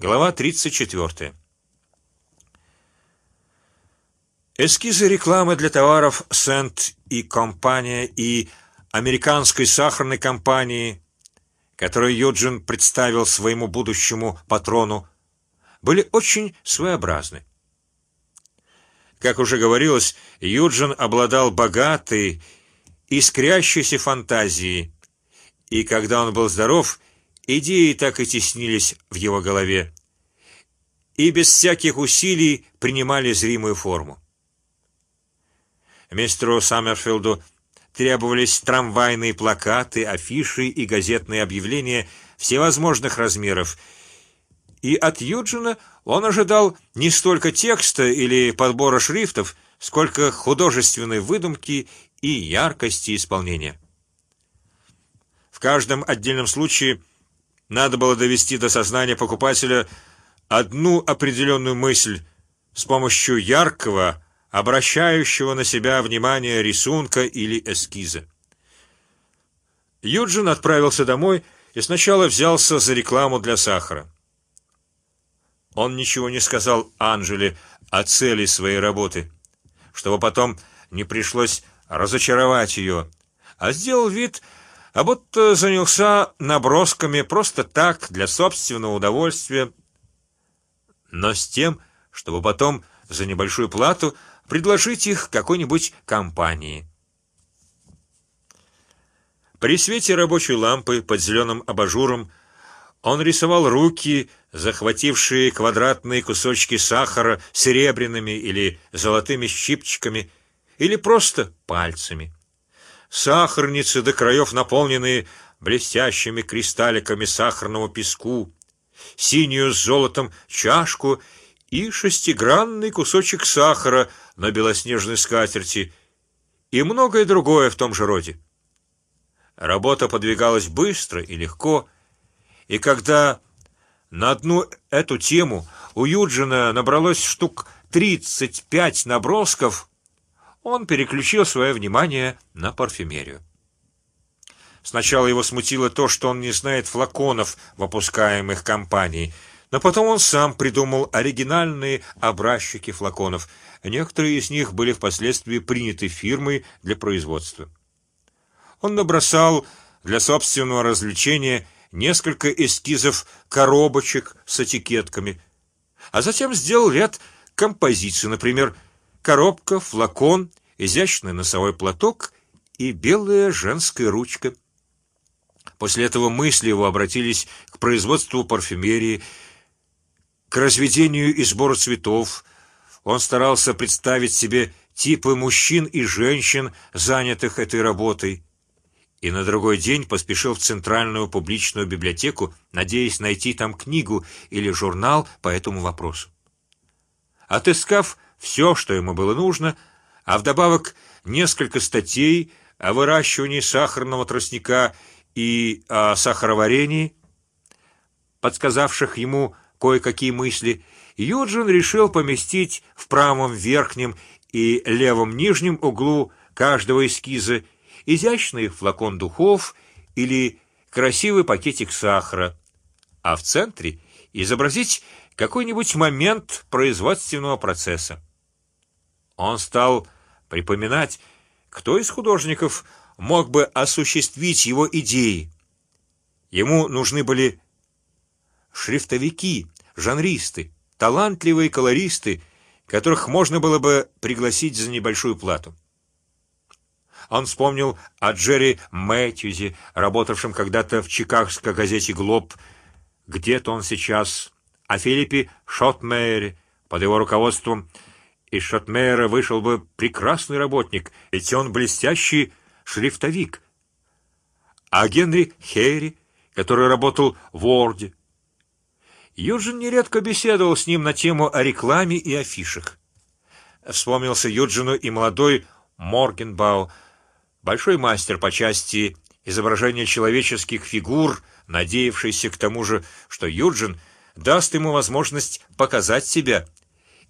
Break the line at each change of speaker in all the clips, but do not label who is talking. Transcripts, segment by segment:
Глава тридцать четвертая. Эскизы рекламы для товаров Сент и компания и американской сахарной компании, которую Юджин представил своему будущему патрону, были очень своеобразны. Как уже говорилось, Юджин обладал богатой, искрящейся фантазией, и когда он был здоров, идеи так и теснились в его голове, и без всяких усилий принимали зримую форму. Мистеру Саммерфилду требовались трамвайные плакаты, афиши и газетные объявления всевозможных размеров, и от Юджина он ожидал не столько текста или подбора шрифтов, сколько художественной выдумки и яркости исполнения. В каждом отдельном случае надо было довести до сознания покупателя одну определенную мысль с помощью яркого, обращающего на себя внимание рисунка или эскиза. Юджин отправился домой и сначала взялся за рекламу для сахара. Он ничего не сказал Анжеле о цели своей работы, чтобы потом не пришлось разочаровать ее, а сделал вид, а будто занялся набросками просто так для собственного удовольствия, но с тем, чтобы потом за небольшую плату предложить их какой-нибудь компании. При свете рабочей лампы под зеленым абажуром он рисовал руки, захватившие квадратные кусочки сахара серебряными или золотыми щипчиками, или просто пальцами. Сахарницы до краев наполненные блестящими кристалликами сахарного песку, синюю с золотом чашку и шестигранный кусочек сахара на белоснежной скатерти и многое другое в том же роде. Работа подвигалась быстро и легко, и когда на одну эту тему у Юджина набралось штук тридцать пять набросков, он переключил свое внимание на парфюмерию. Сначала его смутило то, что он не знает флаконов, выпускаемых компанией, но потом он сам придумал оригинальные образчики флаконов. Некоторые из них были впоследствии приняты фирмой для производства. Он набросал для собственного развлечения несколько эскизов коробочек с этикетками, а затем сделал ряд композиций, например, коробка, флакон, изящный носовой платок и белая женская ручка. После этого мысли его обратились к производству парфюмерии, к разведению и сбору цветов. Он старался представить себе типы мужчин и женщин, занятых этой работой и на другой день поспешил в центральную публичную библиотеку, надеясь найти там книгу или журнал по этому вопросу. Отыскав все, что ему было нужно, а вдобавок несколько статей о выращивании сахарного тростника и о сахароварении, подсказавших ему кое-какие мысли, Юджин решил поместить в правом верхнем и левом нижнем углу каждого эскиза изящный флакон духов или красивый пакетик сахара, а в центре изобразить какой-нибудь момент производственного процесса. Он стал припоминать, кто из художников мог бы осуществить его идеи. Ему нужны были шрифтовики, жанристы, талантливые колористы, которых можно было бы пригласить за небольшую плату. Он вспомнил о Джерри Мэтьюзе, работавшем когда-то в чикагской газете Глоб. Где-то он сейчас. О Филиппе Шотмейере под его руководством. Из Шотмейера вышел бы прекрасный работник, ведь он блестящий шрифтовик. О Генри Хейри, который работал в Орде. Юджин нередко беседовал с ним на тему о рекламе и афишах. Вспомнился Юджину и молодой Моргенбау большой мастер по части изображения человеческих фигур, надеявшийся к тому же, что Юджин даст ему возможность показать себя,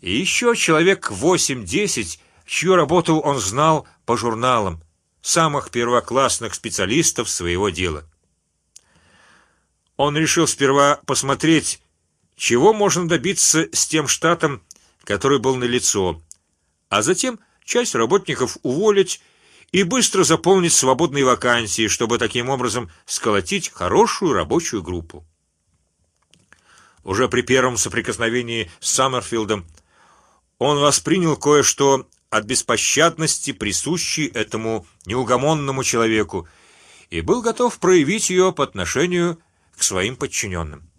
и еще человек восемь-десять, чью работу он знал по журналам, самых первоклассных специалистов своего дела. Он решил сперва посмотреть, чего можно добиться с тем штатом, который был на лицо, а затем часть работников уволить и быстро заполнить свободные вакансии, чтобы таким образом сколотить хорошую рабочую группу. Уже при первом соприкосновении с Саммерфилдом он воспринял кое-что от беспощадности, присущей этому неугомонному человеку, и был готов проявить ее по отношению к своим подчиненным.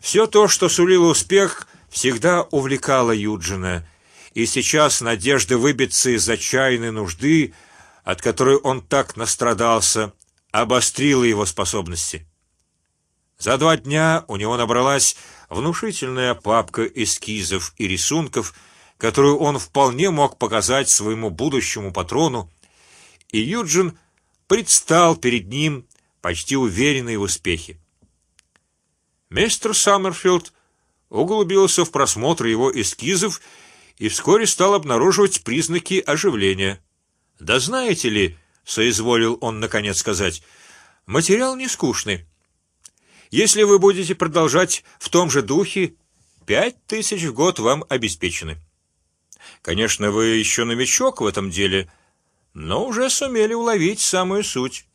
Все то, что сулило успех, всегда увлекало Юджина, и сейчас надежда выбиться из отчаянной нужды, от которой он так настрадался, обострила его способности. За два дня у него набралась внушительная папка эскизов и рисунков, которую он вполне мог показать своему будущему патрону, и Юджин предстал перед ним почти уверенный в успехе. Мистер Саммерфилд углубился в просмотр его эскизов и вскоре стал обнаруживать признаки оживления. Да знаете ли, соизволил он наконец сказать, материал не скучный. Если вы будете продолжать в том же духе, пять тысяч в год вам обеспечены. Конечно, вы еще новичок в этом деле, но уже сумели уловить самую суть.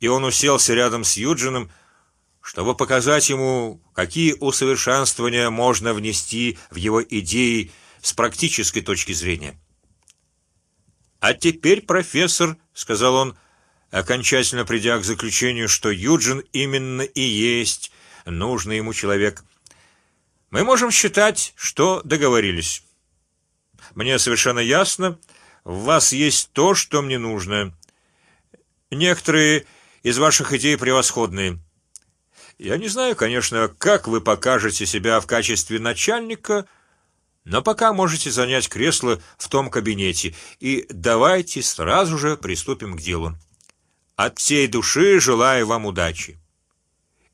И он уселся рядом с Юджином, чтобы показать ему, какие усовершенствования можно внести в его идеи с практической точки зрения. А теперь, профессор, сказал он, окончательно придя к заключению, что Юджин именно и есть нужный ему человек, мы можем считать, что договорились. Мне совершенно ясно, в вас есть то, что мне нужно. Некоторые из ваших идей превосходные. Я не знаю, конечно, как вы покажете себя в качестве начальника, но пока можете занять кресло в том кабинете и давайте сразу же приступим к делу. От всей души желаю вам удачи.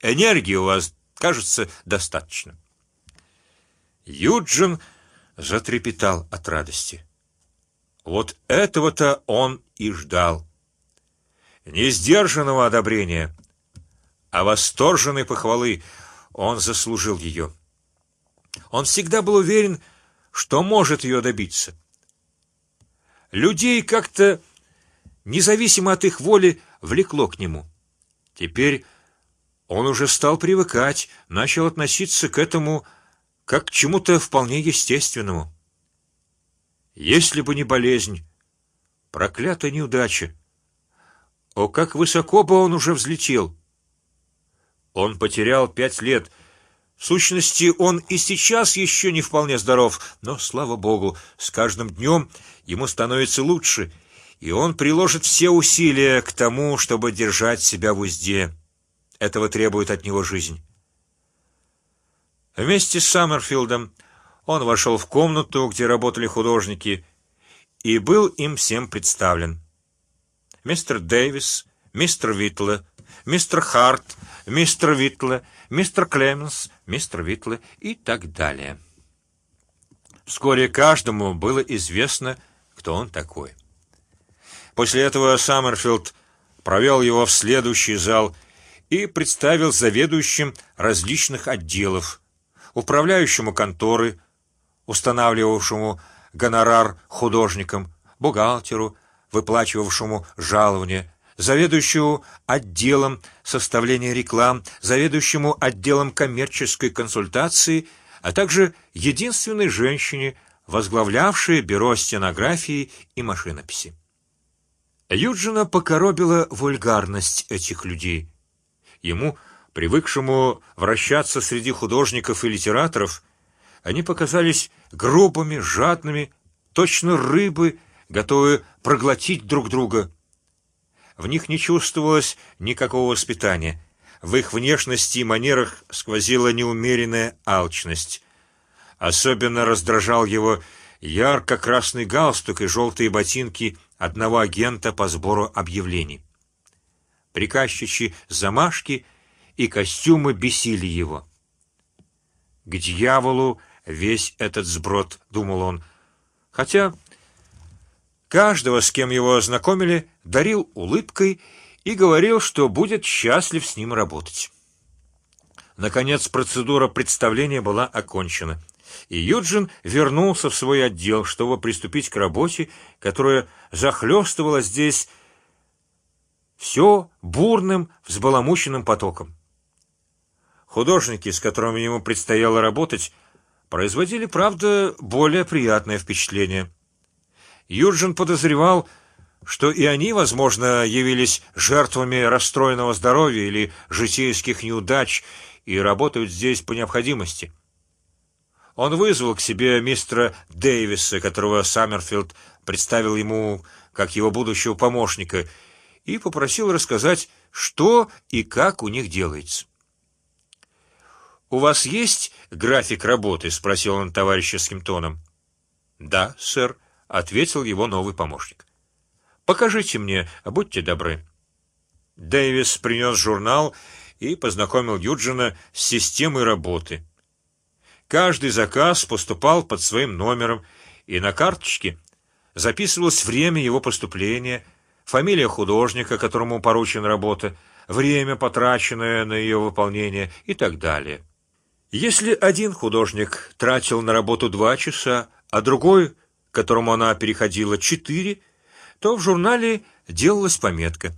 Энергии у вас, кажется, достаточно. Юджин затрепетал от радости. Вот этого-то он и ждал. Не сдержанного одобрения, а восторженной похвалы. Он заслужил ее. Он всегда был уверен, что может ее добиться. Людей как-то независимо от их воли влекло к нему. Теперь он уже стал привыкать, начал относиться к этому как к чему-то вполне естественному. Если бы не болезнь, проклятая неудача, о как высоко бы он уже взлетел! Он потерял пять лет. В сущности, он и сейчас еще не вполне здоров, но слава богу, с каждым днем ему становится лучше и он приложит все усилия к тому, чтобы держать себя в узде. Этого требует от него жизнь. Вместе с Саммерфилдом он вошел в комнату, где работали художники, и был им всем представлен. Мистер Дэвис, мистер Витле, мистер Харт, мистер Витле, мистер Клеменс, мистер Витле и так далее. Вскоре каждому было известно, кто он такой. После этого Саммерфилд провел его в следующий зал и представил заведующим различных отделов, управляющему конторы, устанавливавшему гонорар художникам, бухгалтеру, выплачивавшему жалование, заведующему отделом составления реклам, заведующему отделом коммерческой консультации, а также единственной женщине, возглавлявшей бюро стенографии и машинописи. Юджина покоробила вульгарность этих людей. Ему, привыкшему вращаться среди художников и литераторов, они показались грубыми, жадными, точно рыбы, готовые проглотить друг друга. В них не чувствовалось никакого воспитания. В их внешности и манерах сквозила неумеренная алчность. Особенно раздражал его ярко-красный галстук и желтые ботинки одного агента по сбору объявлений. Приказчичьи замашки и костюмы бесили его. К дьяволу весь этот сброд, думал он, хотя каждого, с кем его ознакомили, дарил улыбкой и говорил, что будет счастлив с ним работать. Наконец процедура представления была окончена, и Юджин вернулся в свой отдел, чтобы приступить к работе, которая захлестывала здесь все бурным, взбаламученным потоком. Художники, с которыми ему предстояло работать, производили, правда, более приятное впечатление. Юджин подозревал, что и они, возможно, явились жертвами расстроенного здоровья или житейских неудач и работают здесь по необходимости. Он вызвал к себе мистера Дэвиса, которого Саммерфилд представил ему как его будущего помощника, и попросил рассказать, что и как у них делается. У вас есть график работы? – спросил он товарищеским тоном. Да, сэр, ответил его новый помощник. Покажите мне, будьте добры. Дэвис принес журнал и познакомил Юджина с системой работы. Каждый заказ поступал под своим номером, и на карточке записывалось время его поступления, фамилия художника, которому поручена работа, время потраченное на ее выполнение и так далее. Если один художник тратил на работу два часа, а другой, которому она переходила, четыре, то в журнале делалась пометка.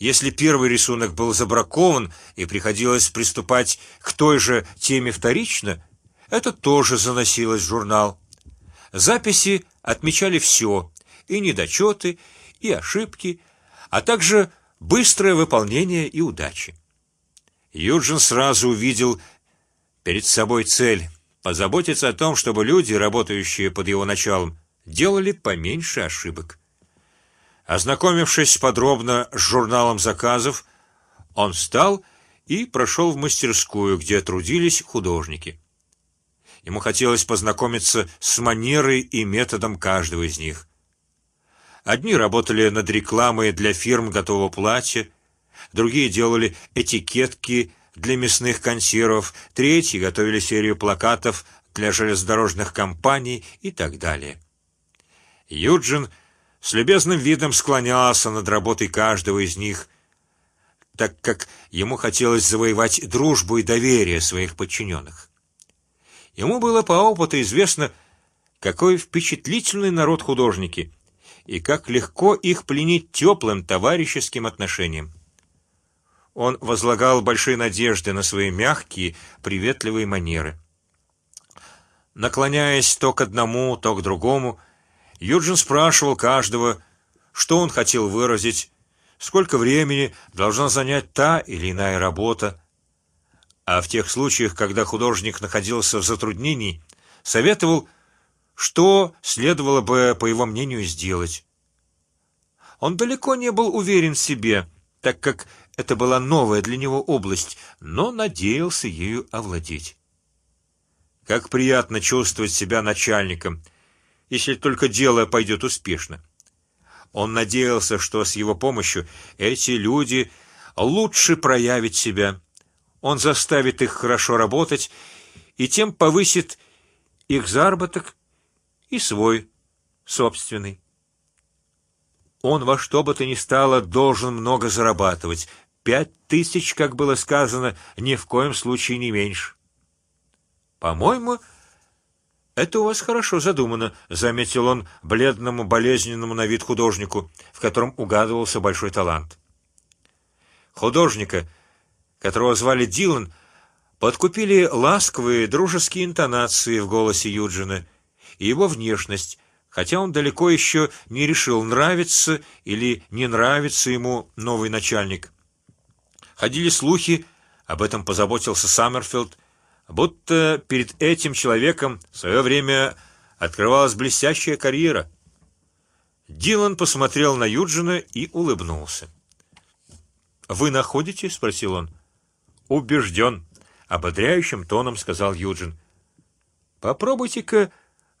Если первый рисунок был забракован и приходилось приступать к той же теме вторично, это тоже заносилось в журнал. Записи отмечали все и недочеты, и ошибки, а также быстрое выполнение и удачи. Юджин сразу увидел перед собой цель позаботиться о том, чтобы люди, работающие под его началом, делали поменьше ошибок. Ознакомившись подробно с журналом заказов, он встал и прошел в мастерскую, где трудились художники. Ему хотелось познакомиться с манерой и методом каждого из них. Одни работали над рекламой для фирм готового платья, другие делали этикетки для мясных консервов, третьи готовили серию плакатов для железнодорожных компаний и так далее. Юджин с любезным видом склонялся над работой каждого из них, так как ему хотелось завоевать дружбу и доверие своих подчиненных. Ему было по опыту известно, какой впечатлительный народ художники и как легко их пленить теплым товарищеским отношением. Он возлагал большие надежды на свои мягкие, приветливые манеры. Наклоняясь то к одному, то к другому, Юджин спрашивал каждого, что он хотел выразить, сколько времени должна занять та или иная работа, а в тех случаях, когда художник находился в затруднении, советовал, что следовало бы, по его мнению, сделать. Он далеко не был уверен в себе, так как это была новая для него область, но надеялся ею овладеть. Как приятно чувствовать себя начальником, если только дело пойдет успешно. Он надеялся, что с его помощью эти люди лучше проявят себя. Он заставит их хорошо работать и тем повысит их заработок и свой собственный. Он во что бы то ни стало должен много зарабатывать, Пять тысяч, как было сказано, ни в коем случае не меньше. По-моему, это у вас хорошо задумано, заметил он бледному, болезненному на вид художнику, в котором угадывался большой талант. Художника, которого звали Дилан, подкупили ласковые, дружеские интонации в голосе Юджина и его внешность, хотя он далеко еще не решил, нравится или не нравится ему новый начальник. Ходили слухи, об этом позаботился Саммерфилд, будто перед этим человеком в свое время открывалась блестящая карьера. Дилан посмотрел на Юджина и улыбнулся. Вы находите? – спросил он. Убежден, ободряющим тоном сказал Юджин. Попробуйте-ка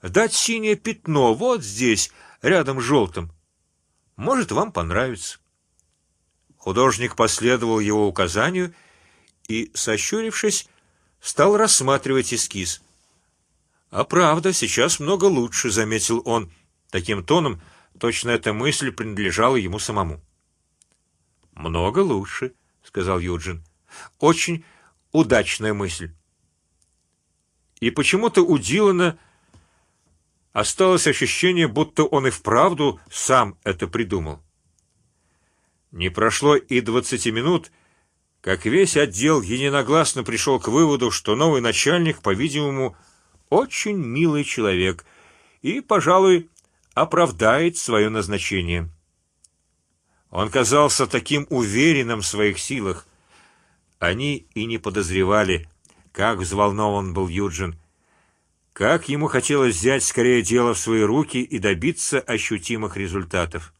дать синее пятно вот здесь, рядом с желтым. Может, вам понравится. Художник последовал его указанию и, сощурившись, стал рассматривать эскиз. А правда, сейчас много лучше, заметил он таким тоном, точно эта мысль принадлежала ему самому. Много лучше, сказал Юджин. Очень, удачная мысль. И почему-то у Дилана осталось ощущение, будто он и вправду сам это придумал. Не прошло и двадцати минут, как весь отдел единогласно пришел к выводу, что новый начальник, по-видимому, очень милый человек и, пожалуй, оправдает свое назначение. Он казался таким уверенным в своих силах. Они и не подозревали, как взволнован был Юджин, как ему хотелось взять скорее дело в свои руки и добиться ощутимых результатов.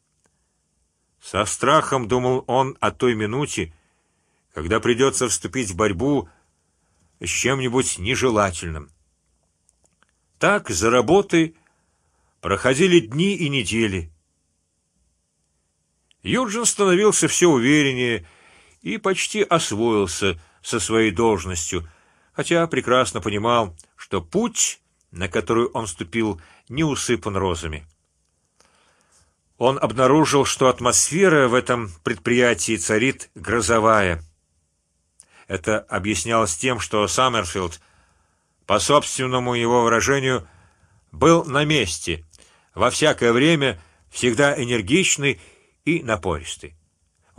Со страхом думал он о той минуте, когда придется вступить в борьбу с чем-нибудь нежелательным. Так за работой проходили дни и недели. Юджин становился все увереннее и почти освоился со своей должностью, хотя прекрасно понимал, что путь, на который он ступил, не усыпан розами. Он обнаружил, что атмосфера в этом предприятии царит грозовая. Это объяснялось тем, что Саммерфилд, по собственному его выражению, был на месте во всякое время, всегда энергичный и напористый.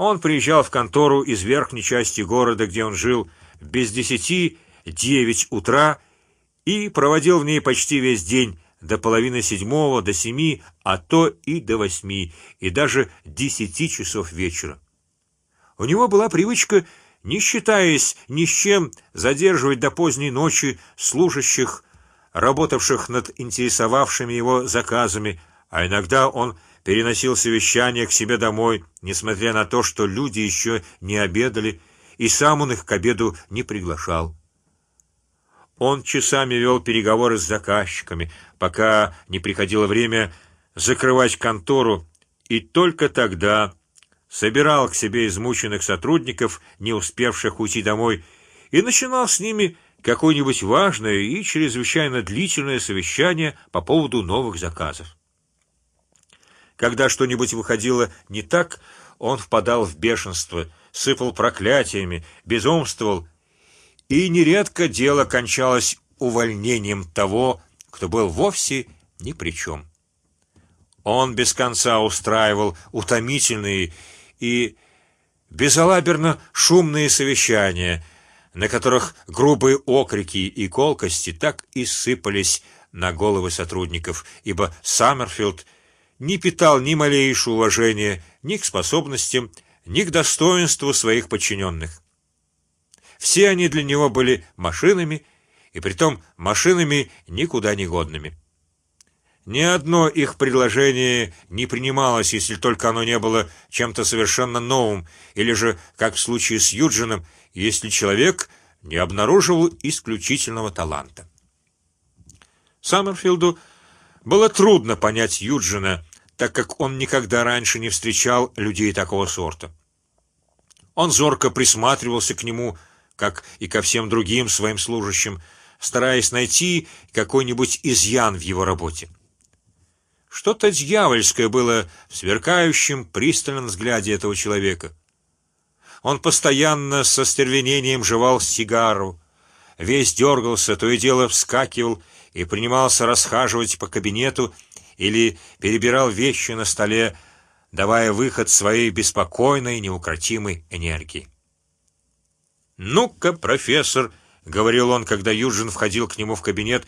Он приезжал в контору из верхней части города, где он жил, без десяти девять утра и проводил в ней почти весь день до половины седьмого, до семи, а то и до восьми, и даже десяти часов вечера. У него была привычка, не считаясь ни с чем, задерживать до поздней ночи служащих, работавших над интересовавшими его заказами, а иногда он переносил совещания к себе домой, несмотря на то, что люди еще не обедали, и сам он их к обеду не приглашал. Он часами вел переговоры с заказчиками, пока не приходило время закрывать контору, и только тогда собирал к себе измученных сотрудников, не успевших уйти домой, и начинал с ними какое-нибудь важное и чрезвычайно длительное совещание по поводу новых заказов. Когда что-нибудь выходило не так, он впадал в бешенство, сыпал проклятиями, безумствовал и нередко дело кончалось увольнением того, кто был вовсе ни при чем. Он без конца устраивал утомительные и безалаберно шумные совещания, на которых грубые окрики и колкости так и сыпались на головы сотрудников, ибо Саммерфилд не питал ни малейшего уважения ни к способностям, ни к достоинству своих подчиненных. Все они для него были машинами, и притом машинами никуда не годными. Ни одно их предложение не принималось, если только оно не было чем-то совершенно новым, или же, как в случае с Юджином, если человек не обнаруживал исключительного таланта. Саммерфилду было трудно понять Юджина, так как он никогда раньше не встречал людей такого сорта. Он зорко присматривался к нему как и ко всем другим своим служащим, стараясь найти какой-нибудь изъян в его работе. Что-то дьявольское было в сверкающем пристальном взгляде этого человека. Он постоянно со стервенением жевал сигару, весь дергался, то и дело вскакивал и принимался расхаживать по кабинету или перебирал вещи на столе, давая выход своей беспокойной, неукротимой энергии. Ну-ка, профессор, говорил он, когда Юджин входил к нему в кабинет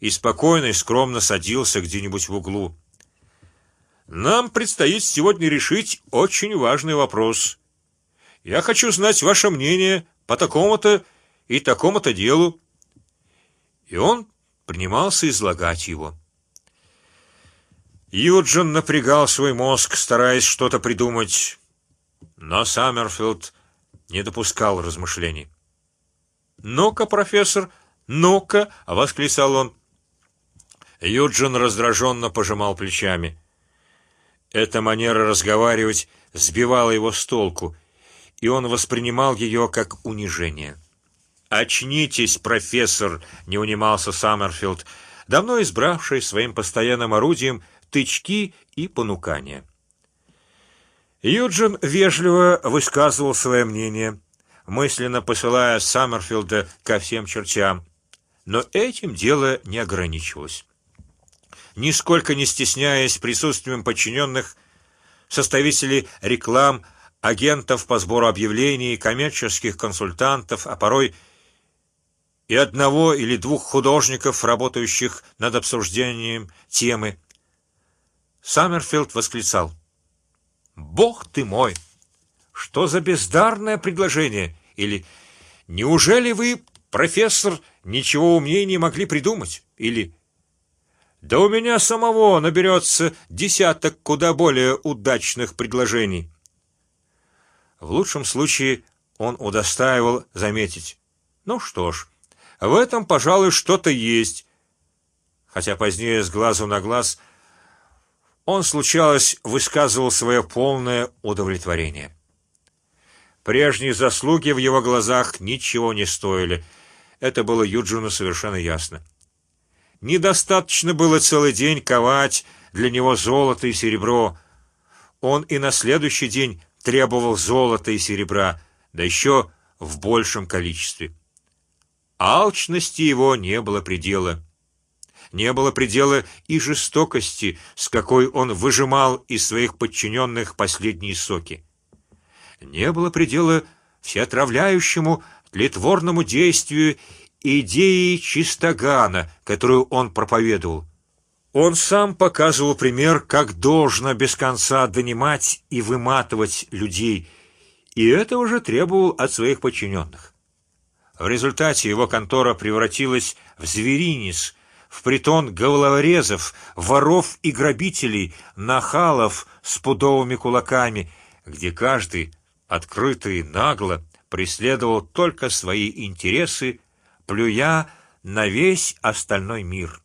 и спокойно и скромно садился где-нибудь в углу. Нам предстоит сегодня решить очень важный вопрос. Я хочу знать ваше мнение по такому-то и такому-то делу. И он принимался излагать его. Юджин напрягал свой мозг, стараясь что-то придумать, но Саммерфилд не допускал размышлений. Ну-ка, профессор, ну-ка, восклицал он. Юджин раздраженно пожимал плечами. Эта манера разговаривать сбивала его с толку, и он воспринимал ее как унижение. Очнитесь, профессор, не унимался Саммерфилд, давно избравший своим постоянным орудием тычки и понукания. Юджин вежливо высказывал свое мнение, мысленно посылая Саммерфилда ко всем чертям. Но этим дело не ограничивалось. Нисколько не стесняясь присутствием подчиненных, составители реклам, агентов по сбору объявлений, коммерческих консультантов, а порой и одного или двух художников, работающих над обсуждением темы. Саммерфилд восклицал: "Бог ты мой! Что за бездарное предложение!" Или "Неужели вы, профессор, ничего умнее не могли придумать?" Или "Да у меня самого наберется десяток куда более удачных предложений." В лучшем случае он удостаивал заметить: "Ну что ж, в этом, пожалуй, что-то есть. Хотя позднее с глазу на глаз он случалось высказывал свое полное удовлетворение. Прежние заслуги в его глазах ничего не стоили. Это было Юджину совершенно ясно. Недостаточно было целый день ковать для него золото и серебро. Он и на следующий день требовал золота и серебра, да еще в большем количестве. Алчности его не было предела. Не было предела и жестокости, с какой он выжимал из своих подчиненных последние соки. Не было предела всеотравляющему тлетворному действию идеи чистогана, которую он проповедовал. Он сам показывал пример, как должно без конца донимать и выматывать людей, и это уже требовал от своих подчиненных. В результате его контора превратилась в зверинец, в притон головорезов, воров и грабителей, нахалов с пудовыми кулаками, где каждый открыто и нагло преследовал только свои интересы, плюя на весь остальной мир.